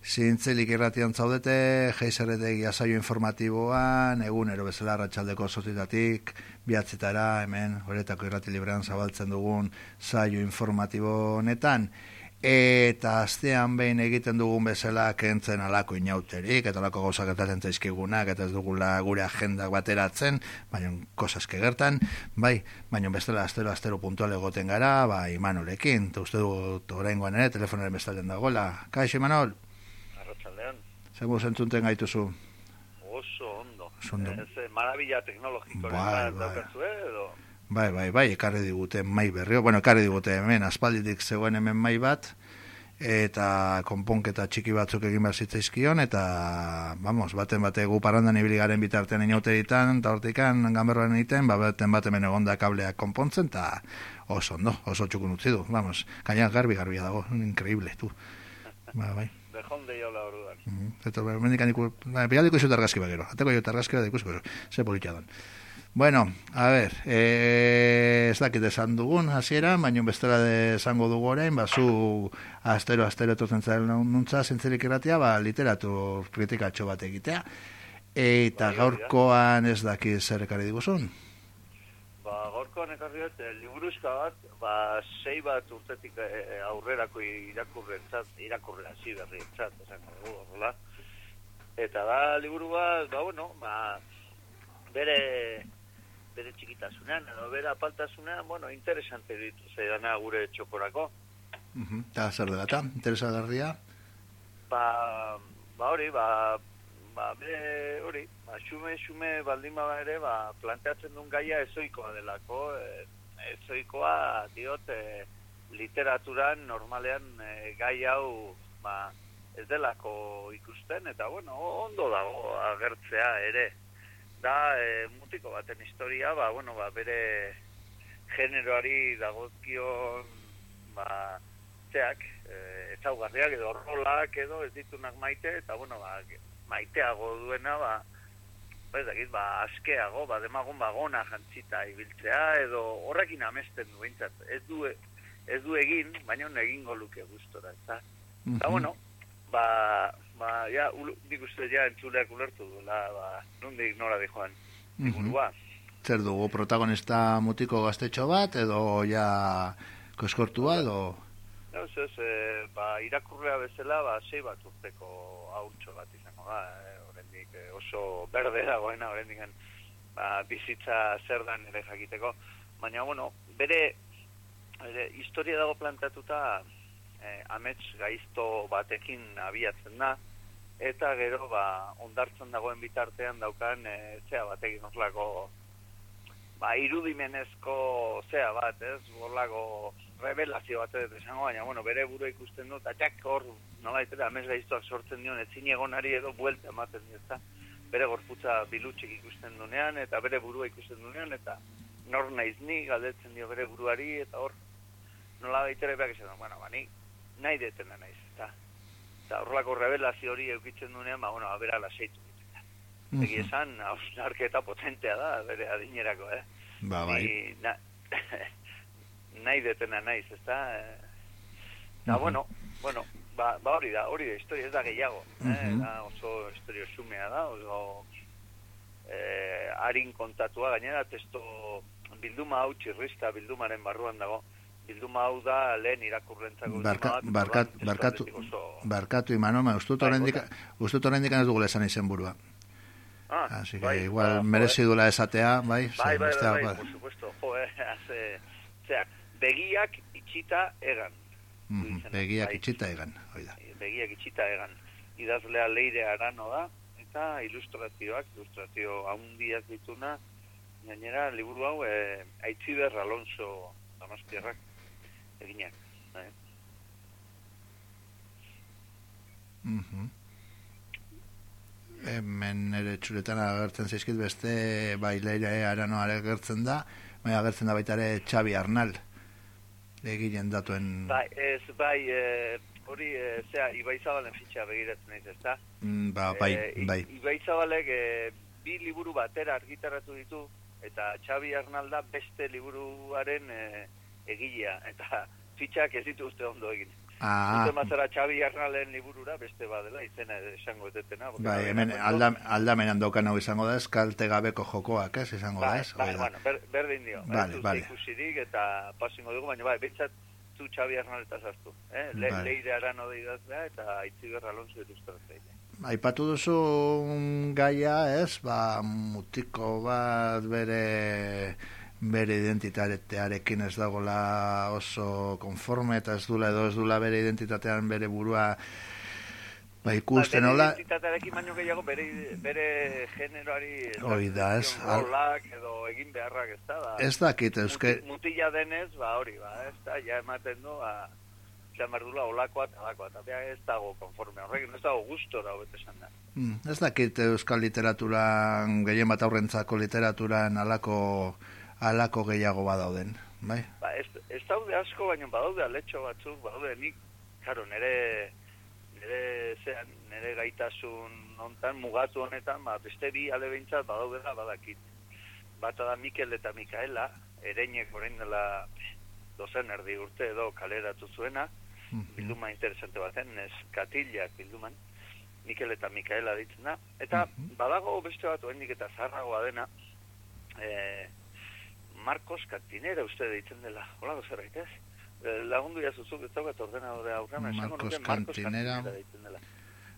Zintzelik irratian zaudete, geizerretek jasaio informatiboan, egunero bezala ratxaldeko sozitatik, bihatzetara, hemen, horretako irrati librean zabaltzen dugun saio informatibo honetan, eta astean behin egiten dugun bezala kentzen alako inauterik, eta alako gauzak etaten zaizkigunak, eta ez dugula gure agendak bateratzen, baina kosaske gertan, bai, baina bestela astero astero puntual egoten gara, bai, Manolekin, eta uste dut orain ere, telefonaren bestalen dagoela. Kaixo, Manol? Zego zentzunten gaituzu? Oso ondo. ondo. Ez, marabila teknologiko. Bai, bai. edo? bai, bai, bai, ekarri digute mai berrio. Bueno, ekarri digute hemen, aspalditik zegoen hemen mai bat, eta konponketa txiki batzuk egin behar zitzaizkion, eta, vamos, baten bate gu parandan ibili garen bitartean inote ditan, eta hortikan gamberroan egiten, ba, baten baten hemen egon da kableak konpontzen, eta oso ondo, oso txukun utzi du, vamos, kainak garbi garbia dago, increíble, tu. Ba, bai bejonde jola orduan. Mm -hmm. Eta mendikan iku, ba, pialiko iso targazki bagero. Ateko jo targazki bat ikusko, ze politxadan. Bueno, a ver, eh, ez dakit esan dugun, hasiera, baina bestela de esango dugu orain, ba, zu astero, astero etotzen zaren nuntza, zentzelik irratia, ba, literatur kritikatxo bat egitea. Eta bai, gaurkoan ez dakit zer ekari diguzun? Ba, gaurkoan ekarri dut, eh, liburuzka bat, ba, sei bat urtetik e, aurrerako irakurrentzat, irakurren hasi berrientzat, esan dugu, horrela. Eta da, liburu bat, ba, bueno, ba, bere, bere txikitasunean, edo bere apaltasunean, bueno, interesante ditu zeidana gure txokorako. Eta uh -huh. zer dela, eta, interesagarria? Ba, ba hori, ba, ba, be, hori, ba, xume, xume, baldin baba ere, ba, planteatzen duen gaia ezoikoa delako, e, ezoikoa, diot, e, literaturan normalean e, gai hau, ba, ez delako ikusten, eta, bueno, ondo dago agertzea ere. Da, e, mutiko baten historia, ba, bueno, ba, bere generoari dagozkion, ba, zeak, e, ezaugarriak edo rolak edo ez ditunak maite, eta, bueno, ba, maiteago duena, ba, ez dakit, ba, askeago, ba, demagun ba, gona jantzita ibiltzea, edo horrekin amesten du, bintzat, ez du, ez du egin, baina egingo luke gustora, eta, mm -hmm. bueno, ba, ba, ja, nik uste ja entzuleak ulertu duela, ba, nondik nora di joan, mm -hmm. Zer dugu, protagonista mutiko gaztetxo bat, edo ja koskortua, edo... Ez, ez, e, ba, irakurrea bezala, ba, sei bat urteko hautxo bat izango da, e, e, oso berde dagoena, horrendik ba, bizitza zer dan ere jakiteko. Baina, bueno, bere, bere historia dago plantatuta e, amets gaizto batekin abiatzen da, eta gero, ba, ondartzen dagoen bitartean daukan, e, zea batekin oslako, ba, irudimenezko zea bat, ez, borlago, revelazio bat edo esango, baina, bueno, bere buru ikusten du, eta hor, nola itera, amez gaiztoak sortzen dion, ezin egonari edo buelta ematen dira, bere gorputza bilutxik ikusten dunean, eta bere burua ikusten dunean, eta nor naiz ni, galdetzen dio bere buruari, eta hor, nola baitere behar esan, bueno, ba, ni, nahi detena naiz, eta, eta horrelako revelazio hori eukitzen dunean, ba, bueno, abera laseitu. Egi esan, hausnarketa potentea da, bere adinerako, eh? Ba, bai. na, nahi detena naiz, ez da? Eta, bueno, bueno, ba, ba hori da, hori da, historia ez da gehiago. eh? da oso historio sumea da, oso eh, harin kontatua, gainera testo bilduma hau txirrista bildumaren barruan dago. Bilduma hau da lehen irakurrentzako Barka, barkat, barkatu, barkatu imanoma, ustut horrendik bai, ez dugu lesan izen burua. Ah, Así que bai, igual ba, merezi duela esatea, bai? Bai, bai, bai, bai, por supuesto, jo, eh, hace, sea, begiak itxita egan. Mm, begiak bai. itxita egan, oida. Begiak itxita egan. Idazlea leire arano da, eta ilustrazioak, ilustrazio haundiak dituna, gainera, liburu hau, e, Aitziber Alonso Damastiarrak eginak. Eh? Mm -hmm. Hemen ere txuretan agertzen zaizkit beste bai leire arano agertzen da, bai agertzen da baita ere Xabi Arnal eginen datuen... Bai, ez, bai, e, hori, e, zera, Ibai Zabalen fitxa begiratzen ez, ezta? Mm, ba, bai, e, bai. Ibai Zabalek e, bi liburu batera argitaratu ditu, eta Xabi Arnalda beste liburuaren e, egilea, eta fitxak ez ditu uste ondo egin. Ah, Zute mazera Xabi Arnalen liburura beste badela, izena esango etetena. bai, hemen viene a aldam, aldamenan dokan hau izango da, ez, kalte gabeko jokoak, ez, izango da, Bai, ez? bai, bueno, ber, berdin dio. Vale, Ez vale. ikusirik eta pasingo dugu, baina bai, bentsat zu Xabi Arnaletaz hartu. Eh? Le, Bai. Leire arano deidaztea eta Aitziber Alonso ilustratzeile. Aipatu duzu gaia, ez, ba, mutiko bat bere bere identitatearekin ez dagola oso konforme eta ez dula edo ez dula bere identitatean bere burua ba ikusten Ba, hola Bere identitatearekin baino gehiago bere, bere generoari Hori da, ez, rolak edo egin beharrak ez da. Ba, ez dakit euske muti- Mutila denez, ba hori, ba, ez da, ja ematen du, ba, izan behar dula olakoa eta alakoa, eta ez dago konforme horrekin, ez dago gustora hobet esan da. Mm, ez dakit euskal literaturan gehien bat aurrentzako literaturan alako alako gehiago badauden, bai? Ba, ez, ez daude asko, baina badaude aletxo batzuk, badaude nik, karo, nire, nire, zean, nire gaitasun hontan, mugatu honetan, ba, beste bi ale behintzat badaudela badakit. Bata da Mikel eta Mikaela, ereinek orain dela dozen erdi urte edo kaleratu zuena, Mhm. bilduma interesante baten, neskatillak bilduman, Mikel eta Mikaela ditzen da, eta Mhm. badago beste bat oraindik eta zaharragoa dena, eh, Marcos Cantinera uste deitzen dela, hola zerbait ez? Eh, lagundu jazuzuk ez daukat ordenadore aurrean, esango Marcos Cantinera. Cantinera deitzen dela.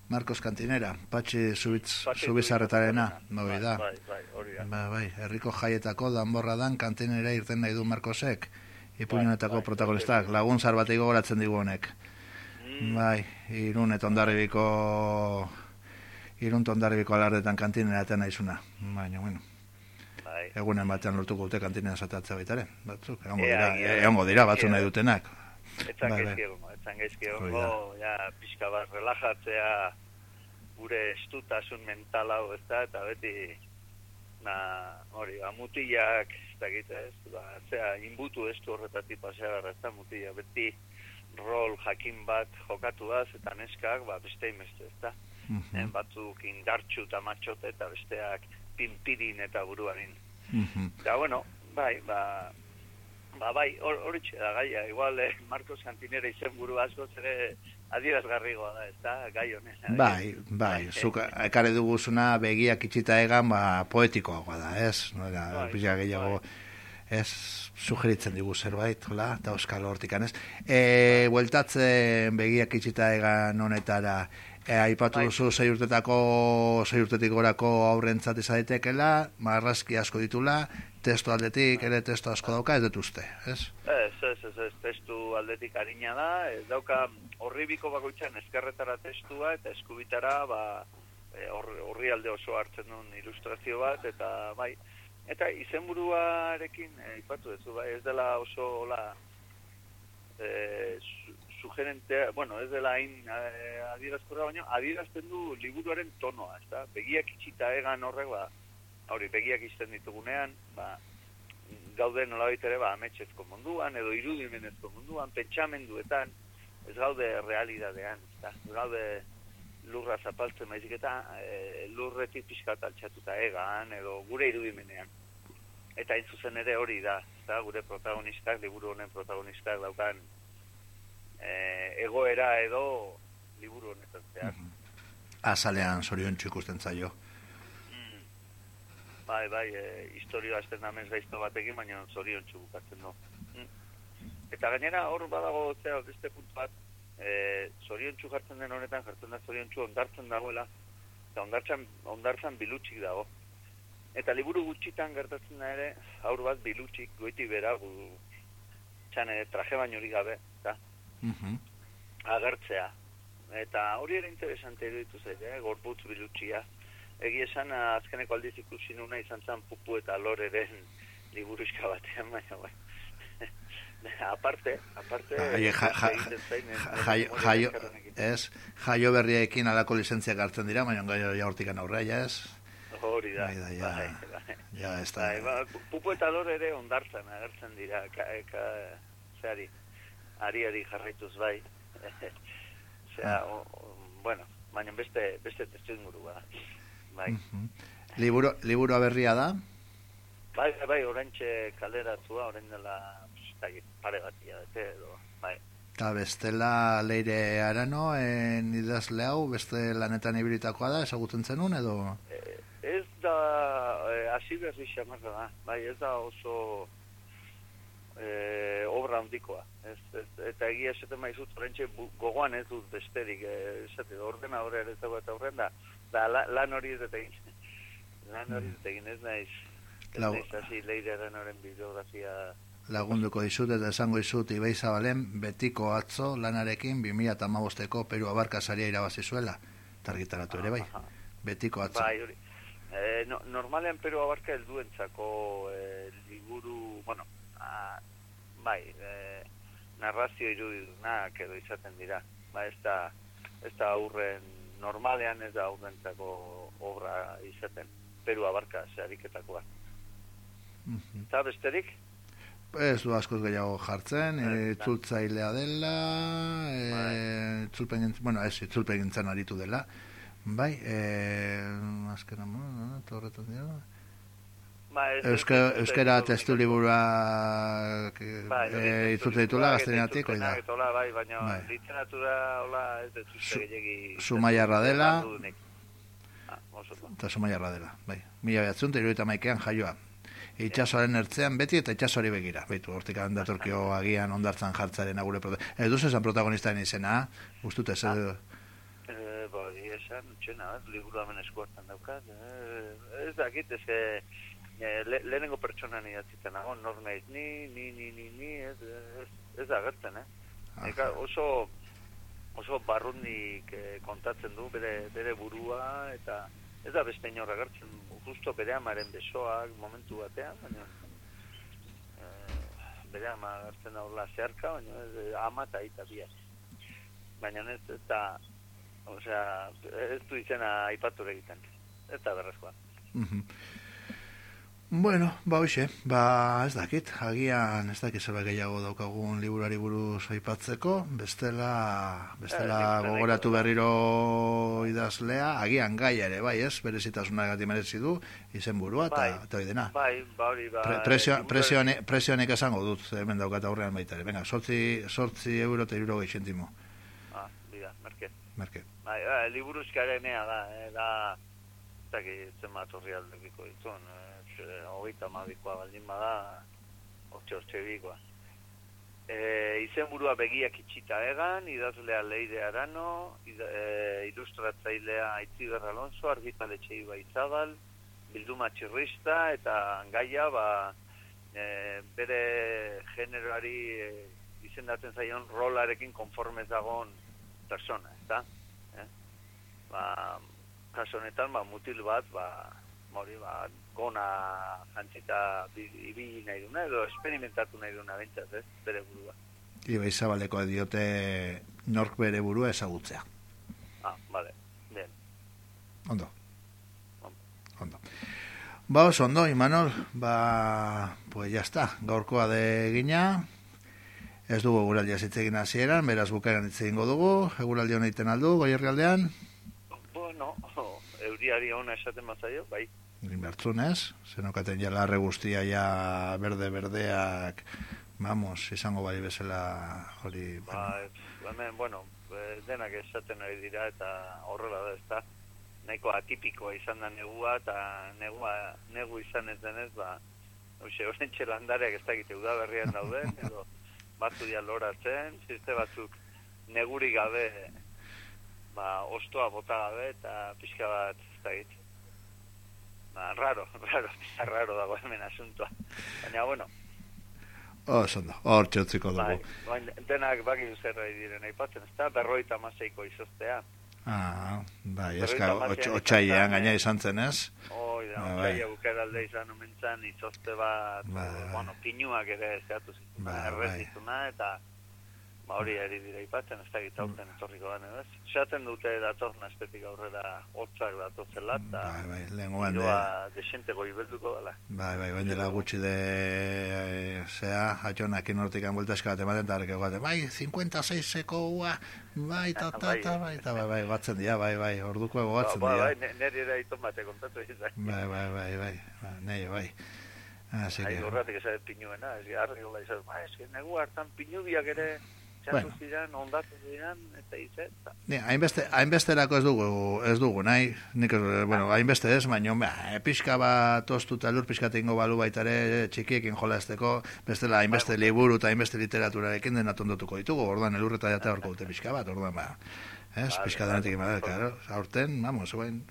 Marcos Cantinera, Patxi Zubitz, Patxi Zubizarretarena, Zubizarretarena. hori da. Bai, bai, hori da. Ba, bai, herriko jaietako danborra dan kantinera irten nahi du Marcosek. Bai, bai, protagonistak, bai. lagun zarbatik gogoratzen digu honek. Mm, Bai, irun eta ondarribiko irun eta ondarribiko alardetan kantinera eta naizuna. Baina, bueno, bai. egunen batean lortuko dute kantinera satatzea baitare. Batzuk, egongo dira, da. egongo dira, batzuk Egia nahi da. dutenak. Etzan Bai, bai. etzan gaizki Hori egongo, ja, pixka bat relajatzea gure estutasun mental hau, ez da, eta beti, na, hori, ba, mutilak, ez dakit, ez, ba, zera, inbutu estu horretatik pasea gara, ez da, mutila, beti rol jakin bat jokatu daz, eta neskak, ba, beste inbeste, ez da, Mhm, En batzuk indartxu eta matxote, eta besteak pinpirin eta buruarin. mhm. Eta, bueno, bai, ba, ba bai, hor hor da gaia, igual eh, Marcos Cantinera izen buru asko ere adierazgarrigoa da, ez da, gai honen. Bai, bai, zuk ekarri duguzuna begiak itxita egan, ba, poetikoagoa da, ez? Nola, Bai, pixka gehiago, bai. ez, sugeritzen digu zerbait, hola, eta euskal hortikan, ez? E, bueltatzen begiak itxita egan honetara, e, aipatu Bai. duzu sei urtetako, sei urtetik gorako aurrentzat izadetekela, marrazki asko ditula, testu aldetik, ere testu asko dauka, ez dut uste, ez? Ez, ez, ez, ez, testu aldetik harina da, ez dauka horribiko bakoitzan eskerretara testua eta eskubitara, ba, e, hor- horri alde oso hartzen duen ilustrazio bat, eta bai, eta izenburuarekin e, ipatu duzu, bai, ez dela oso, hola, e, sugerente, bueno, ez dela hain e, adierazkorra, baina adierazten du liburuaren tonoa, ez da? Begiak itxita egan horrek, ba, hori, begiak izten ditugunean, ba, gaude nolabait ere ba ametxezko munduan edo irudimenezko munduan, pentsamenduetan, ez gaude realidadean, ez gaude lurra zapaltzen maizik eta e, lurretik pixkat altxatuta egan edo gure irudimenean. Eta hain zuzen ere hori da, eta gure protagonistak, liburu honen protagonistak daukan e, egoera edo liburu honetan zehar. Azalean zorion ikusten zaio. Mm. Bai, bai, e, historioa azten damez gaizto batekin, baina zorion bukatzen du. Mm. Eta gainera hor badago zera beste puntu bat, e, zorion jartzen den honetan, jartzen da zorion ondartzen dagoela, eta ondartzan, ondartzan bilutxik dago. Eta liburu gutxitan gertatzen da ere, aur bat bilutxik, goiti bera, gu, txan, e, traje baino hori gabe, Mhm. agertzea. Eta hori ere interesante iruditu zait, eh? gorputz bilutxia. Egi esan, azkeneko aldiz ikusi nuna izan zen pupu eta loreren liburuzka batean, baina bai. aparte, aparte... Bai, ja, ja, ja, eh, eskaronekin. ez, jaio berriekin alako lizentziak hartzen dira, baina gaio ja hortikan aurrea, ja ez? Hori da, Bai da, ja. bai, bai. Ja, ez da. Bai, ba, pupu eta lore ere ondartzen agertzen dira, ka, ka, zeari, ari-ari jarraituz bai. Zea, Ah. o, o, bueno, baina beste, beste testu ingurua. Bai, Mhm. Liburu, liburua berria da? bai, bai, bai, orantxe kaleratua, orain dela, dakit, pare bat hilabete edo, bai. Eta bestela leire arano, en idazle hau, beste lanetan ibilitakoa da, esagutzen zenun, edo? E, ez da, e, hasi berri xamarra da, bai, ez da oso e, obra handikoa. Ez, ez, eta egia esaten maizut, horrentxe gogoan ez dut besterik, e, esate, ordena horre ere eta horren da, da lan hori ez egin. lan hori ez egin, ez naiz, ez naiz hasi leire aranoren bibliografia lagunduko dizut eta esango dizut Ibai Zabalen betiko atzo lanarekin 2015eko Peru Abarka saria irabazi zuela targitaratu ere bai. Betiko atzo. Bai, hori. Eh, no, normalean Peru Abarka helduentzako eh, liburu, bueno, a, bai, eh, narrazio irudidunak edo izaten dira. Ba, ez da, ez da aurren, normalean ez da aurrentzako obra izaten. Peru Abarka, zehariketakoa. Mm -hmm. Eta besterik? Ez du askoz gehiago jartzen, e, itzultzailea dela, e, itzulpen, bueno, ez, itzulpen aritu dela, bai, e, azken amo, no, torretan dira, Ba, Euska, euskera testu liburua bai, e, itzultze ditula gazteneatik, oida. Bai, baina bai. literatura hola ez dut uste gehiagi... Sumaiarra dela, ah, eta sumaiarra dela, bai. Mila behatzen, eta maikean jaioa itxasoaren ertzean beti eta itxasori begira. Beitu, hortik datorkio agian ondartzan jartzaren agure protagonista. Ez duzu esan protagonista izena, guztut ez edo? Eh, ba, esan, txena, liburu hamen eskuartan daukat. Eh, ez dakit, ez eh, le, lehenengo pertsona ni atzitzen nago, nor nahiz, ni, ni, ni, ni, ni, ez, ez, ez da gertzen, eh? Eka, oso, oso barrundik eh, kontatzen du bere, bere burua, eta ez da beste inorra gertzen justo bere amaren besoak momentu batean, baina e, bere ama gartzen da zeharka, baina ez, ama eta aita biak. Baina ez, da, osea, ez du izena aipatu egiten. Ez da berrezkoa. Mm Bueno, ba hoxe, ba ez dakit, agian ez dakit zeba gehiago daukagun liburari buruz aipatzeko, bestela, bestela eh, gogoratu berriro idazlea, agian gai ere, bai ez, berezitasuna gati merezi du, izen burua, eta bai, dena. Bai, ba hori, ba. presio, esango dut, hemen daukat aurrean baita ere, venga, sortzi, sortzi euro eta iruro geixentimo. Ah, bida, merke. Merke. Bai, ba, liburuzkarenea da, eh, da, eta ki zenbat horri aldekiko dituen, eh, eh, hogeita mabikoa baldin bada, hortxe hortxe bikoa. E, izen begiak itxita egan, idazlea leide arano, id, e, ilustratzailea Aitziber Alonso, argitaletxe iba izabal, bilduma txirrista, eta gaia, ba, e, bere generoari e, izendatzen zaion rolarekin konformez dagoen persona, eta? Eh? Ba, kaso honetan, ba, mutil bat, ba, mori, ba, gona jantzita ibili nahi duna, edo esperimentatu nahi duna bentsat, ez, bere burua. Iba izabaleko diote nork bere burua ezagutzea. Ah, vale, bien. Ondo. Ondo. Ba, oso ondo, Imanol, ba, pues ya está, gaurkoa de gina, ez dugu eguraldia zitzegin hasieran, beraz bukaeran hitz dugu, eguraldia honeiten aldu, goierri aldean? Bueno, euriari hona esaten mazaio, bai, inbertzunez, zenokaten ja larre guztia ja berde-berdeak, vamos, izango bai bezala hori... Ba, hemen, bueno, eh, denak esaten ari dira eta horrela da, ez da, nahiko atipikoa izan da negua eta negua, negu izan ez denez, ba, hoxe, horren txelandareak ez dakite udaberrian daude, edo batzu dia loratzen, ziste batzuk neguri gabe, ba, ostoa bota gabe eta pixka bat, ez dakit, ba, raro, raro, raro dago hemen asuntoa. Baina, bueno. Oh, da, hor txotziko dugu. Bai, bai, denak baki zerra diren aipatzen, ez da, berroita maseiko izostea. Ah, bai, eska, otxaiean gaina izan zen, ez? Oi, da, bai, otxaia bukera alde izan omentzan, izoste bat, bai, bai. bueno, pinuak ere zeatu zitzen, bai, bai. eta ba hori ari dira ipatzen, ez da gitauten mm. etorriko gane, ez? Xaten dute datorna estetik aurrera hotzak datozela, eta bai, bai, lehen guan de... desente goi belduko dela. Bai, bai, bai, dela gutxi de... E, zea, atxonak inortik anbulta eskabaten baten, eta arke guate, bai, 56-eko ua, bai, ta, ta, bai. ta, bai, ta, bai, bai, batzen dira, bai, bai, orduko ego batzen ba, dira. Bai, bai, neri ere iton bate kontatu izan. Bai, bai, bai, bai, bai, nei, bai. Así que... Hai horretik esan pinuena, ez garri gola izan, ba, ez que negu hartan pinu biak ere txatu bueno. ziren, ondatu ziren, eta izet. Ni, hainbeste, hainbesterako ez dugu, ez dugu, nahi, nik, bueno, hainbeste ez, baina, ba, pixka bat tostu eta lur pixka tingo balu baitare txikiekin jolazteko, bestela hainbeste bai. liburu eta hainbeste literaturarekin dena tondotuko ditugu, ordan elurreta jata horko dute pixka bat, ordan ba, ez, vale, pixka denetik, vale, claro, aurten, vamos, bain,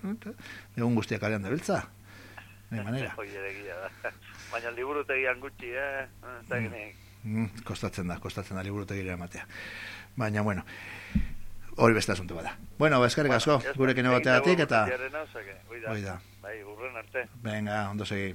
egun guztiak alean debiltza, de manera. Baina liburu tegian gutxi, eh, eta Mm, kostatzen da, kostatzen da liburutegira ematea. Baina, bueno, hori beste asunto bada. Bueno, eskerrik asko, gurekin egoteatik eta... Hoi da. Bai, urren arte. Venga, ondo segi.